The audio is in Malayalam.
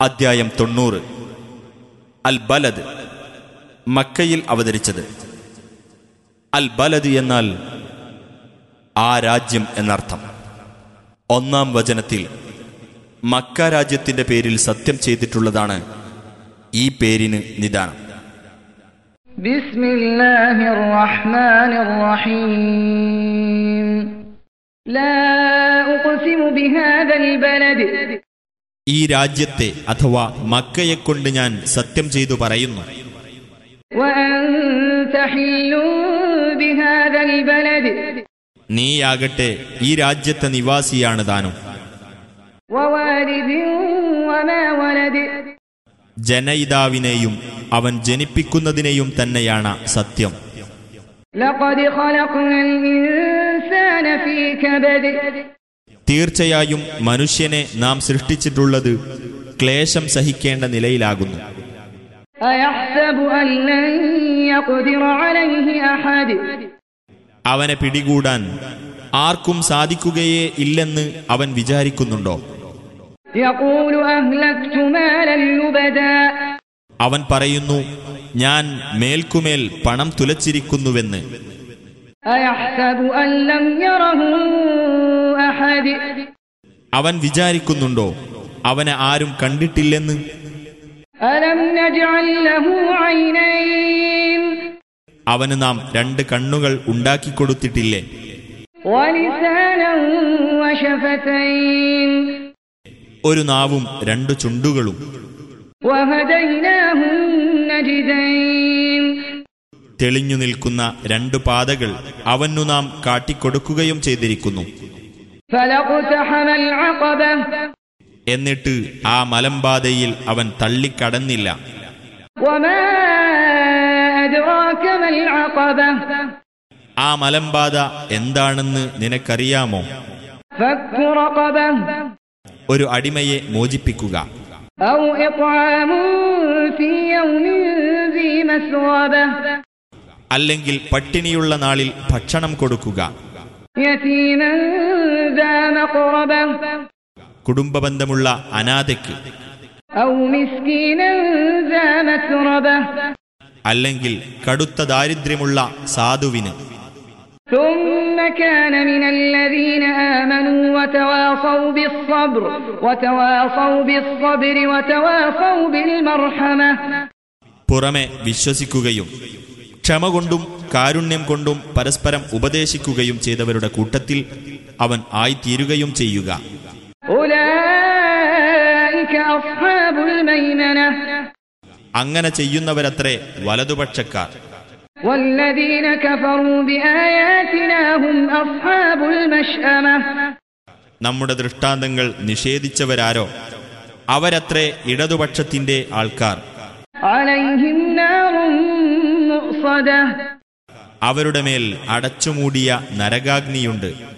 അധ്യായം തൊണ്ണൂറ്. അൽ ബലദ് മക്കയിൽ അവതരിച്ചത്. അൽ ബലദ് എന്നാൽ ആ രാജ്യം എന്നർത്ഥം. ഒന്നാം വചനത്തിൽ മക്ക രാജ്യത്തിന്റെ പേരിൽ സത്യം ചെയ്തിട്ടുള്ളതാണ് ഈ പേരിന് നിദാനം. ബിസ്മില്ലാഹിർ റഹ്മാനിർ റഹീം ലാ ഉഖ്സിമു ബിഹാദൽ ബലദ്. ഈ രാജ്യത്തെ അഥവാ മക്കയെക്കൊണ്ട് ഞാൻ സത്യം ചെയ്തു പറയുന്നു. നീയാകട്ടെ ഈ രാജ്യത്തെ നിവാസിയാണ് താനും. ജനയിതാവിനെയും അവൻ ജനിപ്പിക്കുന്നതിനെയും തന്നെയാണ് സത്യം. ഇൻസാന ഫീ തീർച്ചയായും മനുഷ്യനെ നാം സൃഷ്ടിച്ചിട്ടുള്ളത് ക്ലേശം സഹിക്കേണ്ട നിലയിലാകുന്നു. അവനെ പിടികൂടാൻ ആർക്കും സാധിക്കുകയേ ഇല്ലെന്ന് അവൻ വിചാരിക്കുന്നുണ്ടോ? അവൻ പറയുന്നു ഞാൻ മേൽക്കുമേൽ പണം തുലച്ചിരിക്കുന്നുവെന്ന്. അവൻ വിചാരിക്കുന്നുണ്ടോ? അവനെ ആരും കണ്ടിട്ടില്ലെന്ന്? അവന് നാം രണ്ട് കണ്ണുകൾ ഉണ്ടാക്കിക്കൊടുത്തിട്ടില്ലേ ഒരു നാവും രണ്ട് ചുണ്ടുകളും. തെളിഞ്ഞു നിൽക്കുന്ന രണ്ട് പാതകൾ അവനു നാം കാട്ടിക്കൊടുക്കുകയും ചെയ്തിരിക്കുന്നു. എന്നിട്ട് ആ മലമ്പാതയിൽ അവൻ തള്ളിക്കടന്നില്ല. ആ മലമ്പാത എന്താണെന്ന് നിനക്കറിയാമോ? ഒരു അടിമയെ മോചിപ്പിക്കുക. അല്ലെങ്കിൽ പട്ടിണിയുള്ള നാളിൽ ഭക്ഷണം കൊടുക്കുക. കുടുംബ ബന്ധമുള്ള അനാഥയ്ക്ക് അല്ലെങ്കിൽ കടുത്ത ദാരിദ്ര്യമുള്ള സാധുവിന് പുറമെ വിശ്വസിക്കുകയും ക്ഷമ കൊണ്ടും കാരുണ്യം കൊണ്ടും പരസ്പരം ഉപദേശിക്കുകയും ചെയ്തവരുടെ കൂട്ടത്തിൽ അവൻ ആയിത്തീരുകയും ചെയ്യുക. അങ്ങനെ ചെയ്യുന്നവരത്രേ വലതുപക്ഷക്കാർ. നമ്മുടെ ദൃഷ്ടാന്തങ്ങൾ നിഷേധിച്ചവരാരോ? അവരത്രേ ഇടതുപക്ഷത്തിന്റെ ആൾക്കാർ. അവരുടെ മേൽ അടച്ചുമൂടിയ നരകാഗ്നിയുണ്ട്.